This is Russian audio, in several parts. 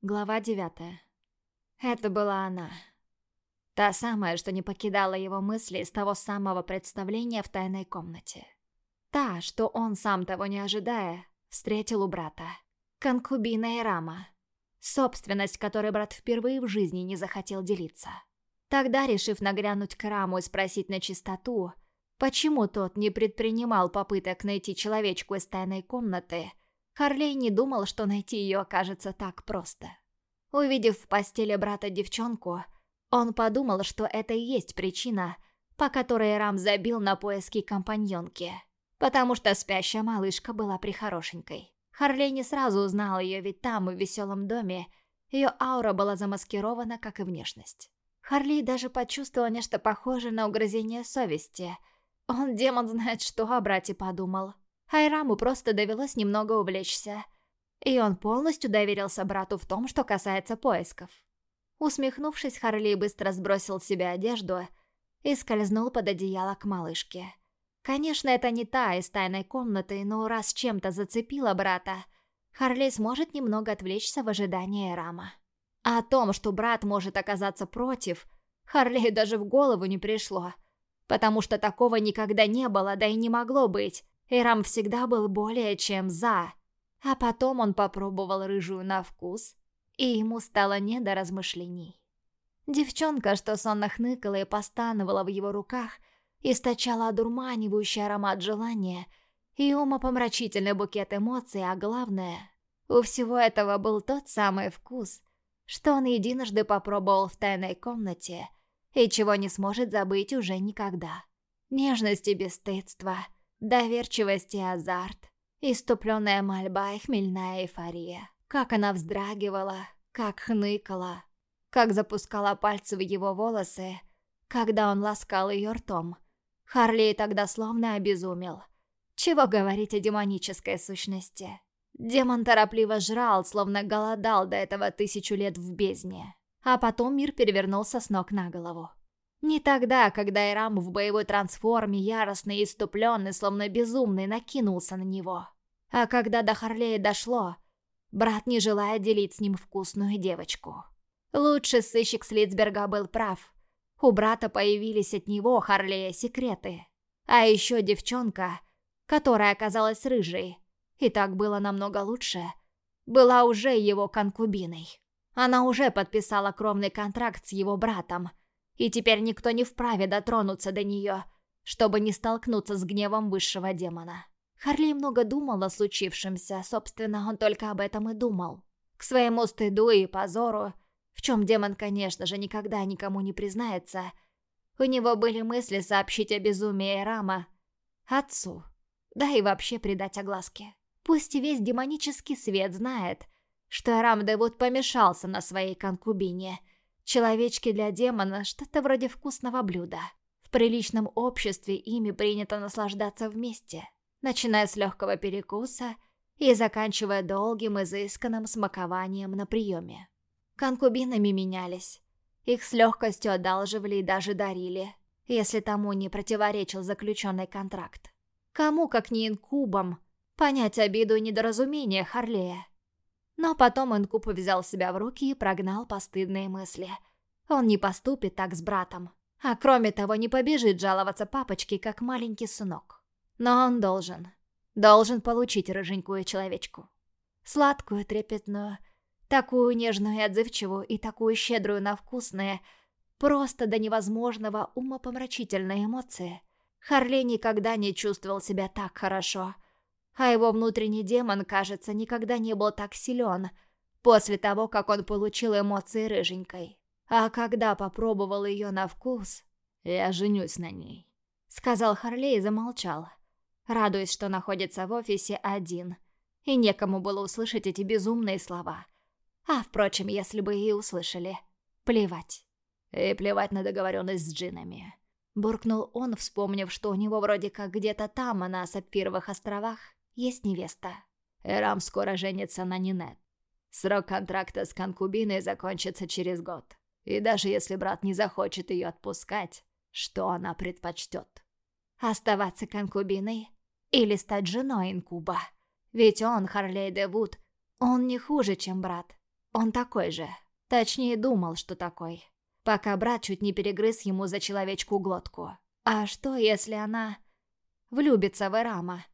Глава девятая. Это была она. Та самая, что не покидала его мысли с того самого представления в тайной комнате. Та, что он, сам того не ожидая, встретил у брата. Конкубина Ирама. Собственность, которой брат впервые в жизни не захотел делиться. Тогда, решив нагрянуть к Раму и спросить на чистоту, почему тот не предпринимал попыток найти человечку из тайной комнаты, Харлей не думал, что найти ее окажется так просто. Увидев в постели брата девчонку, он подумал, что это и есть причина, по которой Рам забил на поиски компаньонки. Потому что спящая малышка была прихорошенькой. Харлей не сразу узнал ее, ведь там, в веселом доме, ее аура была замаскирована, как и внешность. Харли даже почувствовал нечто похожее на угрызение совести. Он, демон, знает, что о брате подумал. Хайраму просто довелось немного увлечься. И он полностью доверился брату в том, что касается поисков. Усмехнувшись, Харли быстро сбросил с себя одежду и скользнул под одеяло к малышке. Конечно, это не та из тайной комнаты, но раз чем-то зацепила брата, Харли сможет немного отвлечься в ожидании Рама. А о том, что брат может оказаться против, Харлею даже в голову не пришло, потому что такого никогда не было, да и не могло быть, Ирам всегда был более чем «за». А потом он попробовал рыжую на вкус, и ему стало не до размышлений. Девчонка, что сонно хныкала и постановала в его руках, источала одурманивающий аромат желания и умопомрачительный букет эмоций, а главное, у всего этого был тот самый вкус, что он единожды попробовал в тайной комнате и чего не сможет забыть уже никогда. Нежность и бесстыдство — Доверчивость и азарт, иступленная мольба и хмельная эйфория. Как она вздрагивала, как хныкала, как запускала пальцы в его волосы, когда он ласкал ее ртом. Харли тогда словно обезумел. Чего говорить о демонической сущности? Демон торопливо жрал, словно голодал до этого тысячу лет в бездне. А потом мир перевернулся с ног на голову. Не тогда, когда Ирам в боевой трансформе, яростный и иступленный, словно безумный, накинулся на него. А когда до Харлея дошло, брат не желая делить с ним вкусную девочку. Лучший сыщик Слицберга был прав. У брата появились от него, Харлея, секреты. А еще девчонка, которая оказалась рыжей, и так было намного лучше, была уже его конкубиной. Она уже подписала кровный контракт с его братом – и теперь никто не вправе дотронуться до нее, чтобы не столкнуться с гневом высшего демона. Харли много думал о случившемся, собственно, он только об этом и думал. К своему стыду и позору, в чем демон, конечно же, никогда никому не признается, у него были мысли сообщить о безумии Рама отцу, да и вообще придать огласке. Пусть весь демонический свет знает, что Рам Девуд помешался на своей конкубине – Человечки для демона – что-то вроде вкусного блюда. В приличном обществе ими принято наслаждаться вместе, начиная с легкого перекуса и заканчивая долгим изысканным смакованием на приеме. Конкубинами менялись. Их с легкостью одалживали и даже дарили, если тому не противоречил заключенный контракт. Кому, как не инкубам, понять обиду и недоразумение Харлея? Но потом Инкуб взял себя в руки и прогнал постыдные мысли. Он не поступит так с братом. А кроме того, не побежит жаловаться папочке, как маленький сынок. Но он должен. Должен получить рыженькую человечку. Сладкую, трепетную, такую нежную и отзывчивую, и такую щедрую на вкусные, просто до невозможного умопомрачительные эмоции. Харли никогда не чувствовал себя так хорошо — а его внутренний демон, кажется, никогда не был так силен после того, как он получил эмоции рыженькой. А когда попробовал ее на вкус... «Я женюсь на ней», — сказал Харлей и замолчал, радуясь, что находится в офисе один, и некому было услышать эти безумные слова. А, впрочем, если бы и услышали, плевать. «И плевать на договоренность с джинами», — буркнул он, вспомнив, что у него вроде как где-то там, а на Сапфировых островах, есть невеста. Эрам скоро женится на Нинет. Срок контракта с конкубиной закончится через год. И даже если брат не захочет ее отпускать, что она предпочтет? Оставаться конкубиной или стать женой инкуба? Ведь он, Харлей де Вуд, он не хуже, чем брат. Он такой же. Точнее, думал, что такой. Пока брат чуть не перегрыз ему за человечку глотку. А что, если она влюбится в Эрама?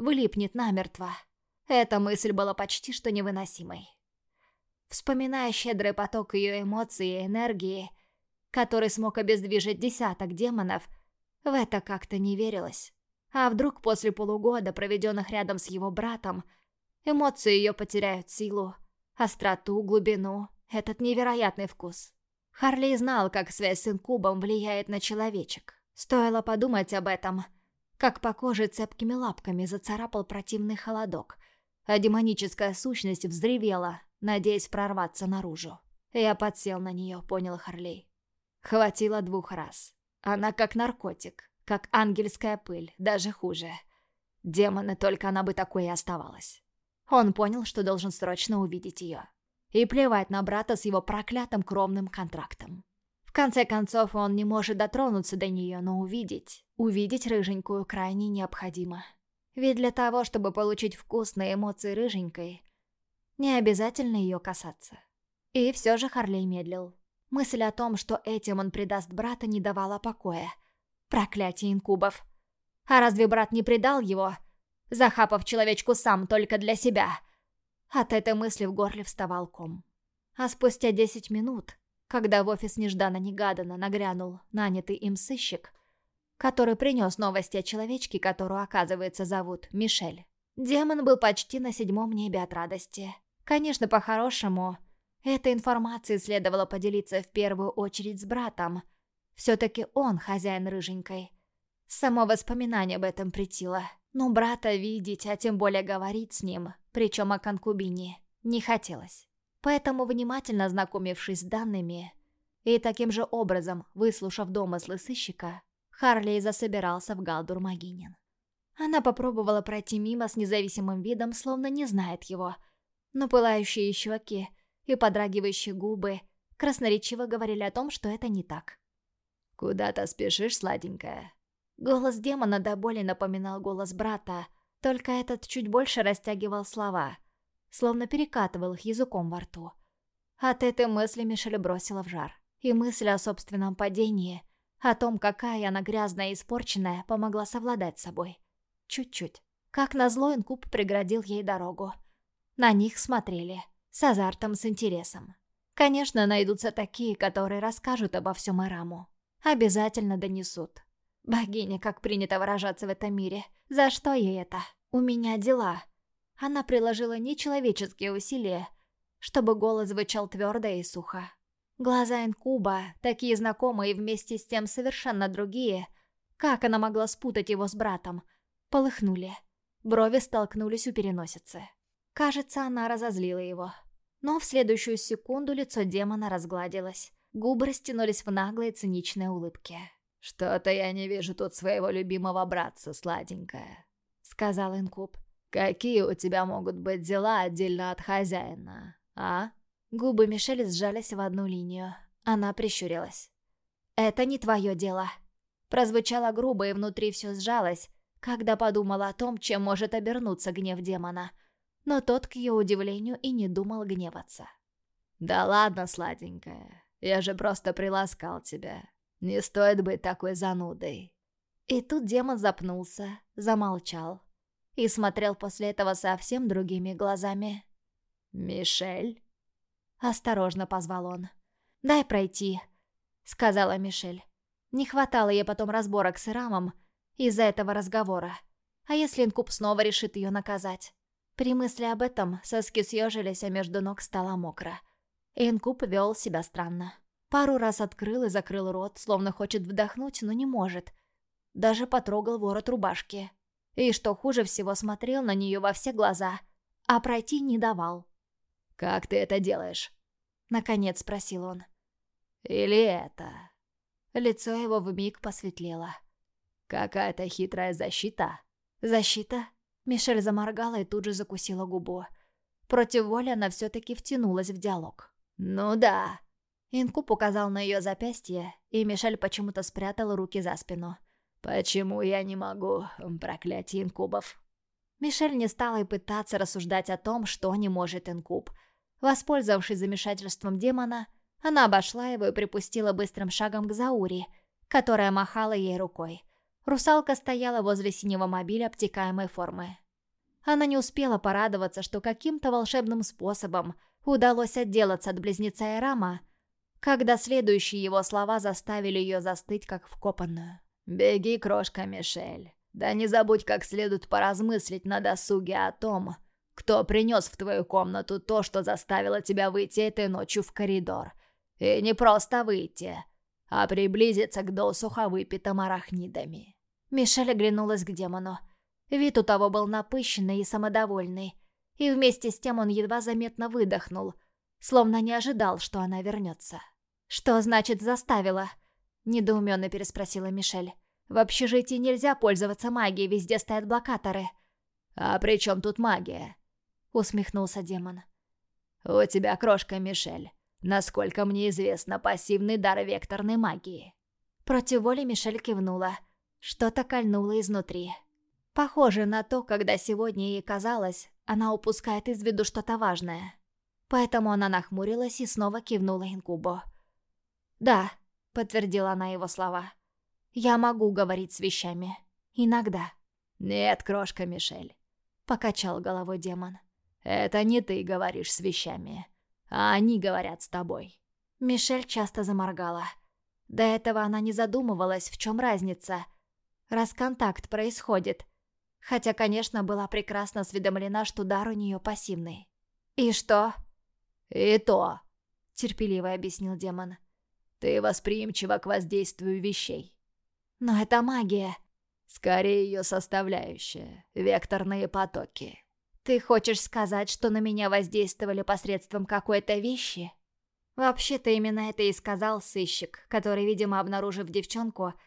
Влипнет намертво? Эта мысль была почти что невыносимой. Вспоминая щедрый поток ее эмоций и энергии, который смог обездвижить десяток демонов, в это как-то не верилось. А вдруг после полугода, проведенных рядом с его братом, эмоции ее потеряют силу, остроту, глубину, этот невероятный вкус. Харли знал, как связь с инкубом влияет на человечек. Стоило подумать об этом, как по коже цепкими лапками зацарапал противный холодок, а демоническая сущность взревела, надеясь прорваться наружу. Я подсел на нее, понял Харлей. Хватило двух раз. Она как наркотик, как ангельская пыль, даже хуже. Демоны, только она бы такой и оставалась. Он понял, что должен срочно увидеть ее. И плевать на брата с его проклятым кровным контрактом. В конце концов, он не может дотронуться до нее, но увидеть, увидеть рыженькую крайне необходимо. Ведь для того, чтобы получить вкусные эмоции рыженькой, не обязательно ее касаться. И все же Харлей медлил. Мысль о том, что этим он предаст брата, не давала покоя. Проклятие инкубов. А разве брат не предал его, захапав человечку сам только для себя? От этой мысли в горле вставал ком. А спустя десять минут, когда в офис нежданно-негаданно нагрянул нанятый им сыщик, который принес новости о человечке, которую, оказывается, зовут Мишель, демон был почти на седьмом небе от радости. Конечно, по-хорошему, этой информацией следовало поделиться в первую очередь с братом. Все-таки он хозяин рыженькой. Само воспоминание об этом притило. Но брата видеть, а тем более говорить с ним, причем о конкубине, не хотелось. Поэтому, внимательно ознакомившись с данными и таким же образом выслушав домыслы сыщика, Харли засобирался в Галдур Магинин. Она попробовала пройти мимо с независимым видом, словно не знает его – но пылающие щеки и подрагивающие губы красноречиво говорили о том, что это не так. «Куда-то спешишь, сладенькая?» Голос демона до боли напоминал голос брата, только этот чуть больше растягивал слова, словно перекатывал их языком во рту. От этой мысли Мишель бросила в жар. И мысль о собственном падении, о том, какая она грязная и испорченная, помогла совладать с собой. Чуть-чуть. Как назло, инкуб преградил ей дорогу. На них смотрели. С азартом, с интересом. Конечно, найдутся такие, которые расскажут обо всем Эраму. Обязательно донесут. Богиня, как принято выражаться в этом мире. За что ей это? У меня дела. Она приложила нечеловеческие усилия, чтобы голос звучал твердо и сухо. Глаза инкуба, такие знакомые и вместе с тем совершенно другие, как она могла спутать его с братом, полыхнули. Брови столкнулись у переносицы. Кажется, она разозлила его. Но в следующую секунду лицо демона разгладилось. Губы растянулись в наглой циничной улыбке. «Что-то я не вижу тут своего любимого братца, сладенькая», — сказал Инкуб. «Какие у тебя могут быть дела отдельно от хозяина, а?» Губы Мишель сжались в одну линию. Она прищурилась. «Это не твое дело». Прозвучало грубо, и внутри все сжалось, когда подумала о том, чем может обернуться гнев демона — но тот, к ее удивлению, и не думал гневаться. «Да ладно, сладенькая, я же просто приласкал тебя. Не стоит быть такой занудой». И тут демон запнулся, замолчал и смотрел после этого совсем другими глазами. «Мишель?» Осторожно позвал он. «Дай пройти», — сказала Мишель. Не хватало ей потом разборок с Ирамом из-за этого разговора. А если Инкуб снова решит ее наказать? При мысли об этом соски съежились, а между ног стало мокро. Инкуб вел себя странно. Пару раз открыл и закрыл рот, словно хочет вдохнуть, но не может. Даже потрогал ворот рубашки. И что хуже всего, смотрел на нее во все глаза, а пройти не давал. «Как ты это делаешь?» Наконец спросил он. «Или это?» Лицо его вмиг посветлело. «Какая-то хитрая защита?» «Защита?» Мишель заморгала и тут же закусила губу. Против воли она все-таки втянулась в диалог. «Ну да». Инкуб указал на ее запястье, и Мишель почему-то спрятала руки за спину. «Почему я не могу? Проклятие инкубов!» Мишель не стала и пытаться рассуждать о том, что не может инкуб. Воспользовавшись замешательством демона, она обошла его и припустила быстрым шагом к Заури, которая махала ей рукой. Русалка стояла возле синего мобиля обтекаемой формы. Она не успела порадоваться, что каким-то волшебным способом удалось отделаться от близнеца Эрама, когда следующие его слова заставили ее застыть, как вкопанную. «Беги, крошка Мишель. Да не забудь как следует поразмыслить на досуге о том, кто принес в твою комнату то, что заставило тебя выйти этой ночью в коридор. И не просто выйти, а приблизиться к досуха выпитым арахнидами». Мишель оглянулась к демону. Вид у того был напыщенный и самодовольный, и вместе с тем он едва заметно выдохнул, словно не ожидал, что она вернется. «Что значит заставила?» — недоуменно переспросила Мишель. «В общежитии нельзя пользоваться магией, везде стоят блокаторы». «А при чем тут магия?» — усмехнулся демон. «У тебя крошка, Мишель. Насколько мне известно, пассивный дар векторной магии». Против воли Мишель кивнула. Что-то кольнуло изнутри. Похоже на то, когда сегодня ей казалось, она упускает из виду что-то важное. Поэтому она нахмурилась и снова кивнула инкубу. «Да», — подтвердила она его слова. «Я могу говорить с вещами. Иногда». «Нет, крошка Мишель», — покачал головой демон. «Это не ты говоришь с вещами, а они говорят с тобой». Мишель часто заморгала. До этого она не задумывалась, в чем разница. Раз контакт происходит, Хотя, конечно, была прекрасно осведомлена, что дар у нее пассивный. «И что?» «И то», — терпеливо объяснил демон. «Ты восприимчива к воздействию вещей». «Но это магия». «Скорее ее составляющая. Векторные потоки». «Ты хочешь сказать, что на меня воздействовали посредством какой-то вещи?» Вообще-то именно это и сказал сыщик, который, видимо, обнаружив девчонку, —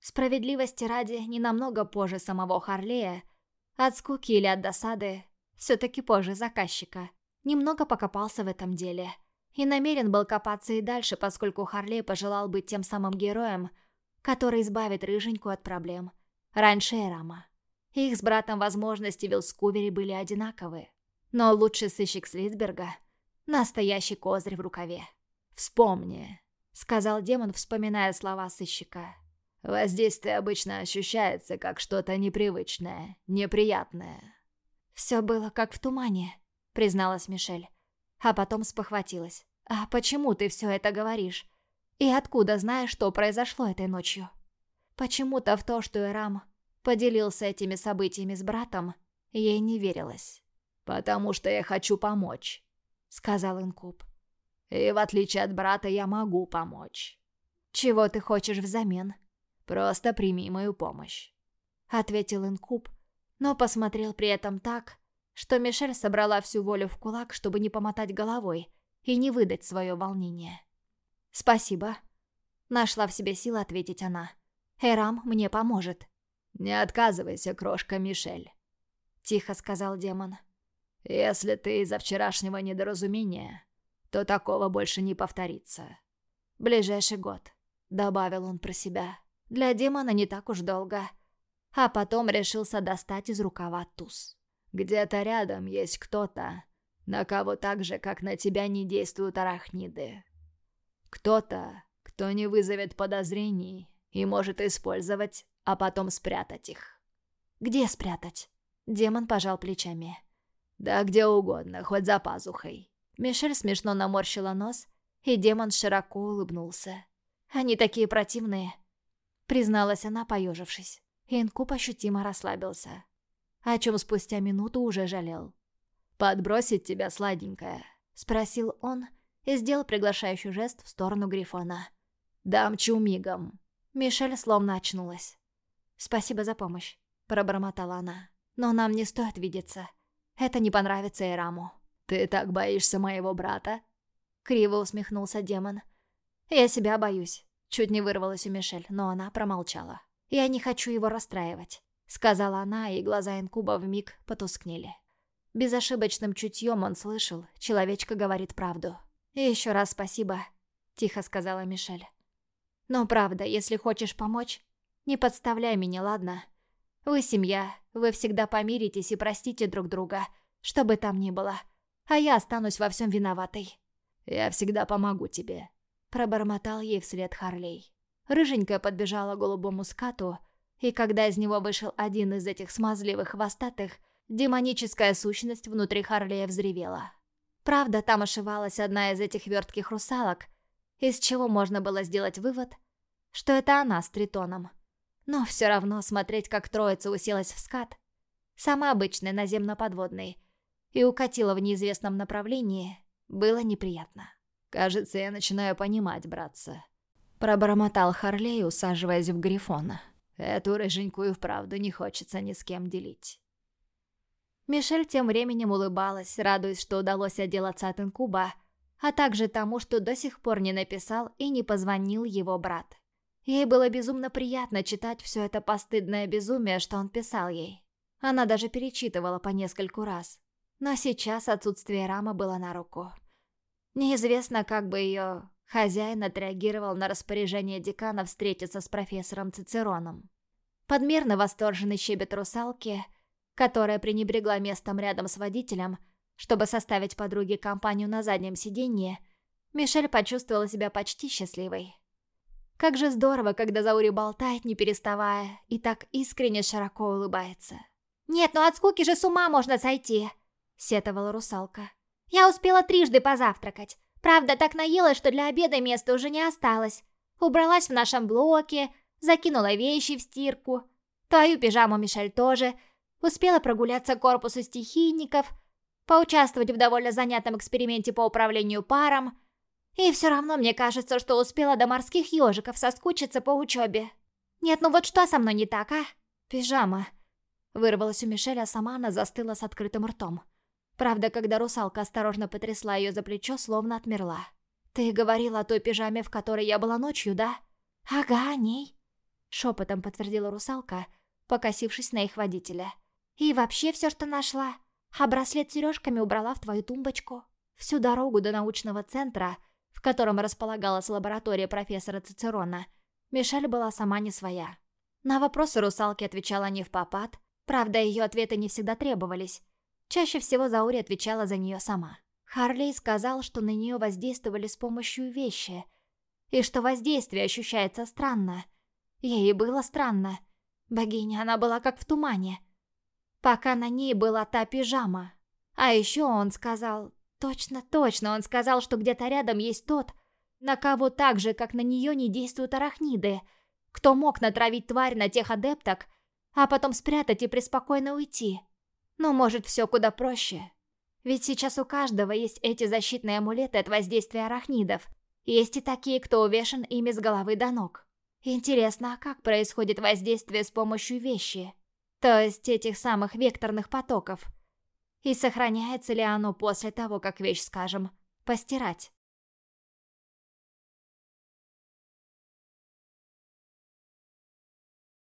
Справедливости ради, не намного позже самого Харлея, от скуки или от досады, все-таки позже заказчика, немного покопался в этом деле. И намерен был копаться и дальше, поскольку Харлей пожелал быть тем самым героем, который избавит Рыженьку от проблем. Раньше Эрама. Их с братом возможности в Вилскувере были одинаковые. Но лучший сыщик Слитсберга — настоящий козырь в рукаве. «Вспомни», — сказал демон, вспоминая слова сыщика. Воздействие обычно ощущается как что-то непривычное, неприятное. «Все было как в тумане», — призналась Мишель. А потом спохватилась. «А почему ты все это говоришь? И откуда знаешь, что произошло этой ночью?» Почему-то в то, что Эрам поделился этими событиями с братом, ей не верилось. «Потому что я хочу помочь», — сказал Инкуб. «И в отличие от брата я могу помочь». «Чего ты хочешь взамен?» Просто прими мою помощь», — ответил Инкуб, но посмотрел при этом так, что Мишель собрала всю волю в кулак, чтобы не помотать головой и не выдать свое волнение. «Спасибо», — нашла в себе силы ответить она. «Эрам мне поможет». «Не отказывайся, крошка Мишель», — тихо сказал демон. «Если ты из-за вчерашнего недоразумения, то такого больше не повторится». «Ближайший год», — добавил он про себя. Для демона не так уж долго. А потом решился достать из рукава туз. «Где-то рядом есть кто-то, на кого так же, как на тебя, не действуют арахниды. Кто-то, кто не вызовет подозрений и может использовать, а потом спрятать их». «Где спрятать?» Демон пожал плечами. «Да где угодно, хоть за пазухой». Мишель смешно наморщила нос, и демон широко улыбнулся. «Они такие противные призналась она, поежившись. Инкуб ощутимо расслабился. О чем спустя минуту уже жалел. «Подбросить тебя, сладенькая?» Спросил он и сделал приглашающий жест в сторону Грифона. «Дамчу мигом». Мишель словно очнулась. «Спасибо за помощь», — пробормотала она. «Но нам не стоит видеться. Это не понравится Эраму». «Ты так боишься моего брата?» Криво усмехнулся демон. «Я себя боюсь. Чуть не вырвалась у Мишель, но она промолчала. «Я не хочу его расстраивать», — сказала она, и глаза инкуба вмиг потускнели. Безошибочным чутьем он слышал, человечка говорит правду. «И еще раз спасибо», — тихо сказала Мишель. «Но правда, если хочешь помочь, не подставляй меня, ладно? Вы семья, вы всегда помиритесь и простите друг друга, что бы там ни было. а я останусь во всем виноватой. «Я всегда помогу тебе», — пробормотал ей вслед Харлей. Рыженькая подбежала к голубому скату, и когда из него вышел один из этих смазливых хвостатых, демоническая сущность внутри Харлея взревела. Правда, там ошивалась одна из этих вертких русалок, из чего можно было сделать вывод, что это она с Тритоном. Но все равно смотреть, как троица уселась в скат, сама обычная наземно-подводный, и укатила в неизвестном направлении, было неприятно. «Кажется, я начинаю понимать, братца», — пробормотал Харлей, усаживаясь в Грифона. «Эту рыженьку и вправду не хочется ни с кем делить». Мишель тем временем улыбалась, радуясь, что удалось отделаться от инкуба, а также тому, что до сих пор не написал и не позвонил его брат. Ей было безумно приятно читать все это постыдное безумие, что он писал ей. Она даже перечитывала по нескольку раз. Но сейчас отсутствие Рама было на руку. Неизвестно, как бы ее хозяин отреагировал на распоряжение декана встретиться с профессором Цицероном. Подмерно восторженный щебет русалки – которая пренебрегла местом рядом с водителем, чтобы составить подруге компанию на заднем сиденье, Мишель почувствовала себя почти счастливой. Как же здорово, когда Заури болтает, не переставая, и так искренне широко улыбается. «Нет, ну от скуки же с ума можно сойти!» — сетовала русалка. «Я успела трижды позавтракать. Правда, так наелась, что для обеда места уже не осталось. Убралась в нашем блоке, закинула вещи в стирку. Твою пижаму, Мишель, тоже, Успела прогуляться к корпусу стихийников, поучаствовать в довольно занятном эксперименте по управлению паром. И все равно мне кажется, что успела до морских ежиков соскучиться по учебе. Нет, ну вот что со мной не так, а? Пижама. Вырвалась у Мишеля, сама она застыла с открытым ртом. Правда, когда русалка осторожно потрясла ее за плечо, словно отмерла. «Ты говорила о той пижаме, в которой я была ночью, да?» «Ага, о ней», — шепотом подтвердила русалка, покосившись на их водителя. И вообще все, что нашла. А браслет с сережками убрала в твою тумбочку. Всю дорогу до научного центра, в котором располагалась лаборатория профессора Цицерона, Мишель была сама не своя. На вопросы русалки отвечала не в попад, правда, ее ответы не всегда требовались. Чаще всего Заури отвечала за нее сама. Харлей сказал, что на нее воздействовали с помощью вещи, и что воздействие ощущается странно. Ей было странно. Богиня, она была как в тумане пока на ней была та пижама. А еще он сказал... Точно-точно, он сказал, что где-то рядом есть тот, на кого так же, как на нее, не действуют арахниды, кто мог натравить тварь на тех адепток, а потом спрятать и преспокойно уйти. Но может все куда проще. Ведь сейчас у каждого есть эти защитные амулеты от воздействия арахнидов. Есть и такие, кто увешан ими с головы до ног. Интересно, а как происходит воздействие с помощью вещи? То есть этих самых векторных потоков. И сохраняется ли оно после того, как вещь, скажем, постирать?